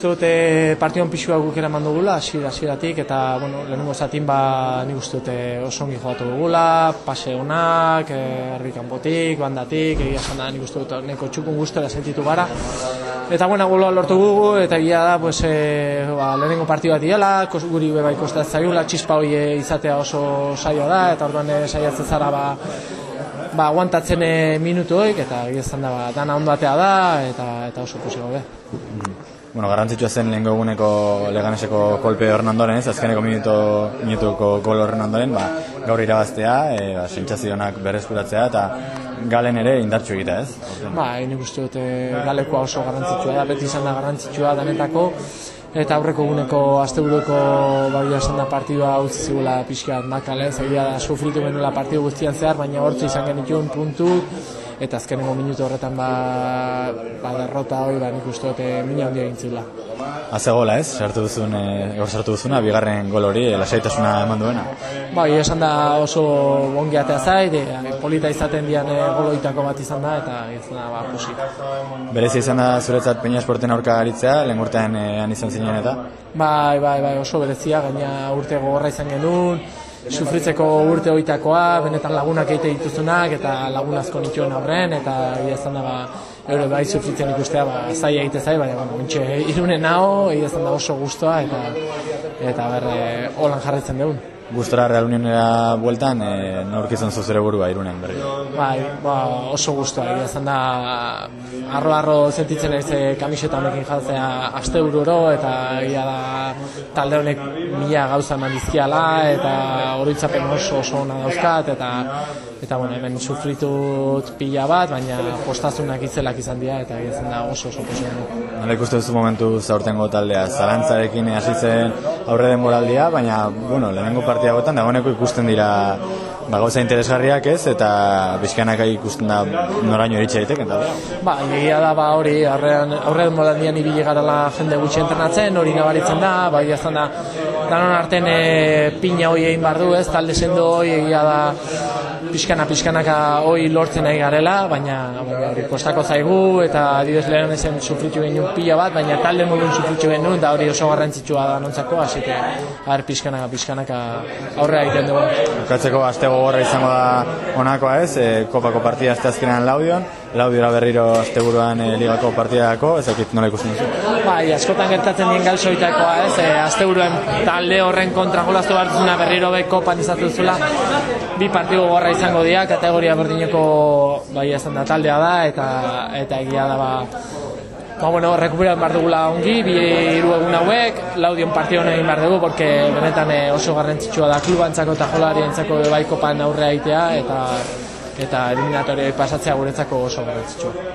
Dute partion pixua guk eraman dugula, hasiera hasieratik eta bueno, lehenengo zatin ba nik uste dute oso ongi jogatu dugula, pase onak, eh, erdi kanpotik, bandatik, egia esan da nik uste dut neko txukun guztera sentitu gara. Eta buena gola lortu gugu eta egia da pues, e, ba, lehenengo partidu bat diela, guri be bai kostatzen zaigula, txispa hori izatea oso saioa da eta orduan eh, saiatzen zara ba ba aguantatzen eh, minutu hoik eta egia esan da ba, dana ondo atea da eta eta oso posi gaude. Bueno, garrantzitsua zen lehenko eguneko leganeseko kolpe horren ondoren, ez, azkeneko minuto, minutuko gol horren ondoren, ba, gaur irabaztea, e, ba, sentsazionak berreskuratzea, eta galen ere indartsu egitea, ez? Ba, nik uste dut eh, galekoa oso garrantzitsua da, beti izan da garrantzitsua danetako, eta aurreko eguneko asteburuko bagia esan da partidua utzi zigula pixka bat makalen, zaila da sufritu genuela partidu guztian zehar, baina hortzu izan genituen puntu, eta azkenengo minutu horretan ba, ba derrota hori ba nik uste dut eh, mina handia egin. Haze gola ez, sartu duzun, e, sartu duzuna, bigarren gol hori, e, lasaitasuna eman duena. Ba, esan da oso ongi atea zait, e, polita izaten dian e, goloitako bat izan da, eta izan da, ba, pusi. Berezi izan da zuretzat Peña Esporten aurka aritzea, lehen urtean e, izan zinen eta? Bai, bai, bai, oso berezia, gaina urte gogorra izan genuen, sufritzeko urte hoitakoa, benetan lagunak egite dituzunak eta lagunazko nituen aurren eta egia izan da ba, eure bai sufritzen ikustea ba, zai egite zai, baina bueno, mentxe irunen naho, egia izan da oso gustoa eta eta berre holan jarraitzen dugun. Gustora Real Unionera bueltan, e, nork izan zuzure burua irunen berri? Bai, ba, oso gustoa, egia izan da arro-arro sentitzen ez kamiseta honekin jatzea aste ururo eta egia da talde honek mila gauza eman dizkiala eta horitzapen oso oso ona dauzkat eta eta bueno, hemen sufritut pila bat, baina postazunak itzelak izan dira eta egia izan da oso oso posibena. Nola ikuste duzu momentu zaurtengo taldea, zalantzarekin hasi zen aurre denboraldia, baina bueno, lehenengo partiagotan dagoeneko ikusten dira ba, gauza interesgarriak ez, eta bizkanak ikusten da noraino eritxe daiteke, eta Ba, egia da, ba, hori, aurrean, aurrean modandian ibili garala jende gutxi entrenatzen, hori nabaritzen da, ba, egia da, danon arten e, pina hoi egin bardu ez, talde sendo hoi egia da, pixkana pixkanaka hoi lortzen nahi garela, baina hori kostako zaigu eta adibidez lehen ezen sufritu genuen pila bat, baina talde modun sufritu genuen da hori oso garrantzitsua da nontzako, hasi que har pixkanaka pixkanaka aurre egiten dugu. Bukatzeko aste gogorra izango da honakoa ez, e, kopako partida azte azkenean laudion, laudiora berriro asteburuan e, ligako partidako, ez dakit nola ikusten duzu? Bai, askotan gertatzen dien galsoitakoa ez, e, asteburuan talde horren kontra jolaztu behar berriro be kopan izatu zula, bi partidu gogorra izango dira, kategoria berdineko bai esan da taldea da, eta eta egia da ba, Ba, bueno, rekuperan behar dugula ongi, bi hiru egun hauek, laudion partio egin behar dugu, porque benetan eh, oso garrantzitsua da klubantzako eta jolarientzako bai kopan aurrea aitea, eta eta eliminatorioi pasatzea guretzako oso garrantzitsua.